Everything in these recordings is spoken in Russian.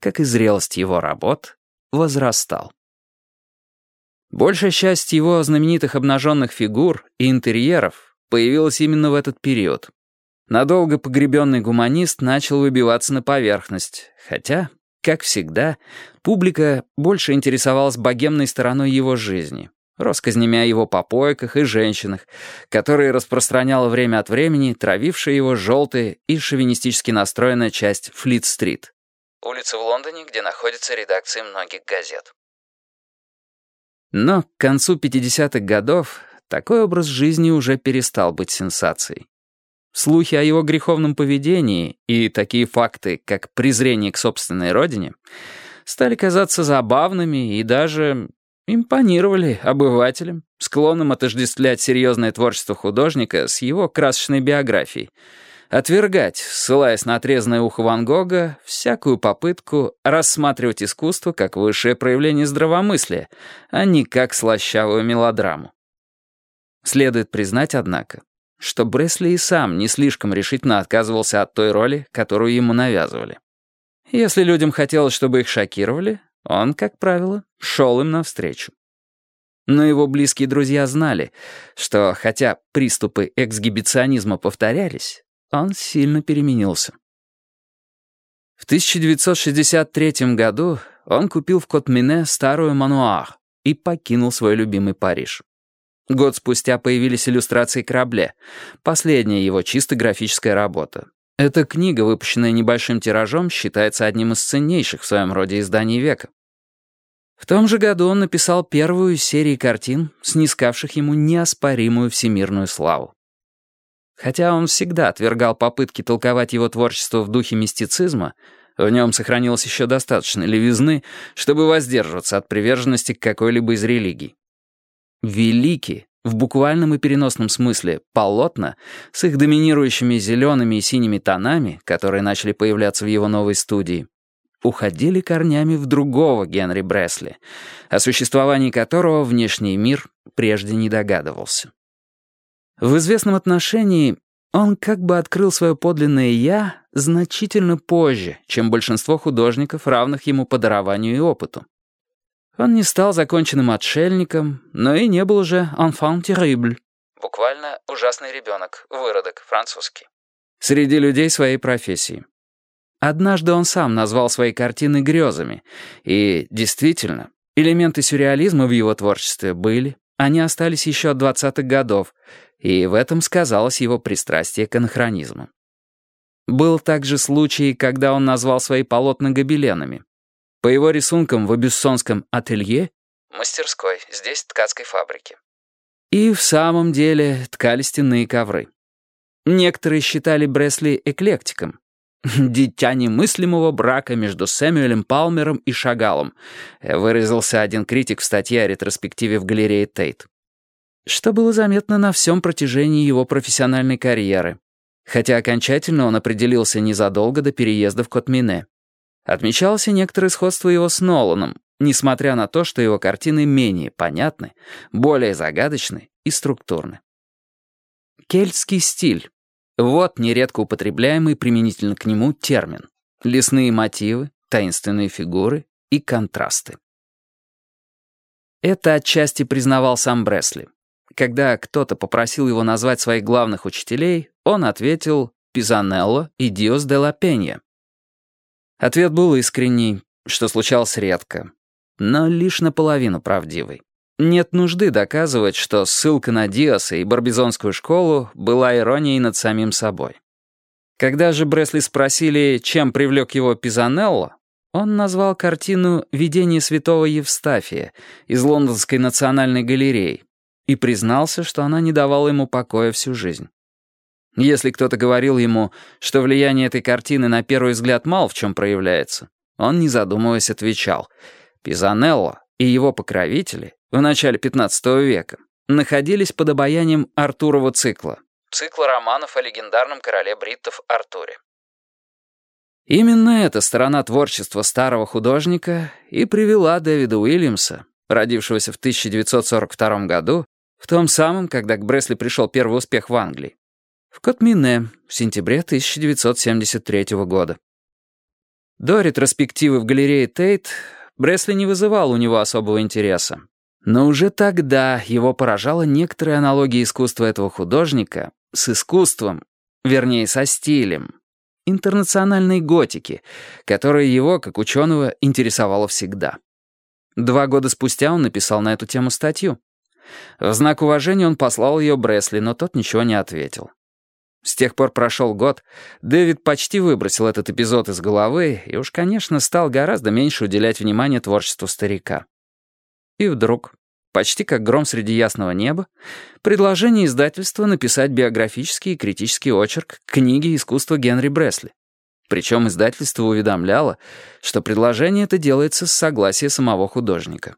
как и зрелость его работ, возрастал. Большая часть его знаменитых обнаженных фигур и интерьеров появилась именно в этот период. Надолго погребенный гуманист начал выбиваться на поверхность, хотя, как всегда, публика больше интересовалась богемной стороной его жизни, россказнями о его попойках и женщинах, которые распространяла время от времени травившая его желтая и шовинистически настроенная часть Флит-стрит. Улица в Лондоне, где находятся редакции многих газет. Но к концу 50-х годов такой образ жизни уже перестал быть сенсацией. Слухи о его греховном поведении и такие факты, как презрение к собственной родине, стали казаться забавными и даже импонировали обывателям, склонным отождествлять серьезное творчество художника с его красочной биографией, отвергать, ссылаясь на отрезанное ухо Ван Гога, всякую попытку рассматривать искусство как высшее проявление здравомыслия, а не как слащавую мелодраму. Следует признать, однако, что Бресли и сам не слишком решительно отказывался от той роли, которую ему навязывали. Если людям хотелось, чтобы их шокировали, он, как правило, шел им навстречу. Но его близкие друзья знали, что хотя приступы эксгибиционизма повторялись, он сильно переменился. В 1963 году он купил в Котмине старую мануар и покинул свой любимый Париж. Год спустя появились иллюстрации «Корабле», последняя его чисто графическая работа. Эта книга, выпущенная небольшим тиражом, считается одним из ценнейших в своем роде изданий века. В том же году он написал первую из серии картин, снискавших ему неоспоримую всемирную славу. Хотя он всегда отвергал попытки толковать его творчество в духе мистицизма, в нем сохранилось еще достаточно левизны, чтобы воздерживаться от приверженности к какой-либо из религий. Великие, в буквальном и переносном смысле, полотна с их доминирующими зелеными и синими тонами, которые начали появляться в его новой студии, уходили корнями в другого Генри Бресли, о существовании которого внешний мир прежде не догадывался. В известном отношении он как бы открыл свое подлинное «я» значительно позже, чем большинство художников, равных ему по дарованию и опыту. Он не стал законченным отшельником, но и не был уже «enfant terrible». Буквально «ужасный ребенок», «выродок», французский. Среди людей своей профессии. Однажды он сам назвал свои картины грезами, и, действительно, элементы сюрреализма в его творчестве были, они остались еще от двадцатых годов, и в этом сказалось его пристрастие к анахронизму. Был также случай, когда он назвал свои полотна гобеленами. По его рисункам в Абюссонском ателье мастерской, здесь ткацкой фабрики. И в самом деле ткали стенные ковры. Некоторые считали Бресли эклектиком. «Дитя немыслимого брака между Сэмюэлем Палмером и Шагалом», выразился один критик в статье о ретроспективе в галерее Тейт. Что было заметно на всем протяжении его профессиональной карьеры, хотя окончательно он определился незадолго до переезда в Котмине. Отмечалось и некоторое сходство его с Ноланом, несмотря на то, что его картины менее понятны, более загадочны и структурны. Кельтский стиль — вот нередко употребляемый применительно к нему термин. Лесные мотивы, таинственные фигуры и контрасты. Это отчасти признавал сам Бресли. Когда кто-то попросил его назвать своих главных учителей, он ответил «Пизанелло и Диос де ла Пенья». Ответ был искренний, что случалось редко, но лишь наполовину правдивый. Нет нужды доказывать, что ссылка на Диоса и Барбизонскую школу была иронией над самим собой. Когда же Бресли спросили, чем привлек его Пизанелло, он назвал картину «Видение святого Евстафия» из Лондонской национальной галереи и признался, что она не давала ему покоя всю жизнь. Если кто-то говорил ему, что влияние этой картины на первый взгляд мало в чем проявляется, он, не задумываясь, отвечал «Пизанелло и его покровители в начале XV века находились под обаянием Артурова цикла, цикла романов о легендарном короле бриттов Артуре. Именно эта сторона творчества старого художника и привела Дэвида Уильямса, родившегося в 1942 году, в том самом, когда к Бресли пришел первый успех в Англии, в Котмине в сентябре 1973 года. До ретроспективы в галерее Тейт Бресли не вызывал у него особого интереса. Но уже тогда его поражала некоторая аналогия искусства этого художника с искусством, вернее, со стилем, интернациональной готики, которая его, как ученого, интересовала всегда. Два года спустя он написал на эту тему статью. В знак уважения он послал ее Бресли, но тот ничего не ответил. С тех пор прошел год, Дэвид почти выбросил этот эпизод из головы и уж, конечно, стал гораздо меньше уделять внимание творчеству старика. И вдруг, почти как гром среди ясного неба, предложение издательства написать биографический и критический очерк книги искусства Генри Бресли. Причем издательство уведомляло, что предложение это делается с согласия самого художника.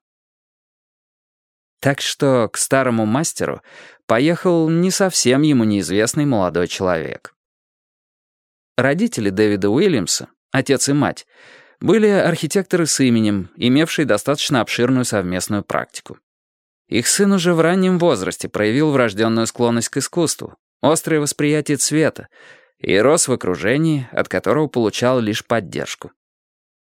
Так что к старому мастеру поехал не совсем ему неизвестный молодой человек. Родители Дэвида Уильямса, отец и мать, были архитекторы с именем, имевшие достаточно обширную совместную практику. Их сын уже в раннем возрасте проявил врожденную склонность к искусству, острое восприятие цвета и рос в окружении, от которого получал лишь поддержку.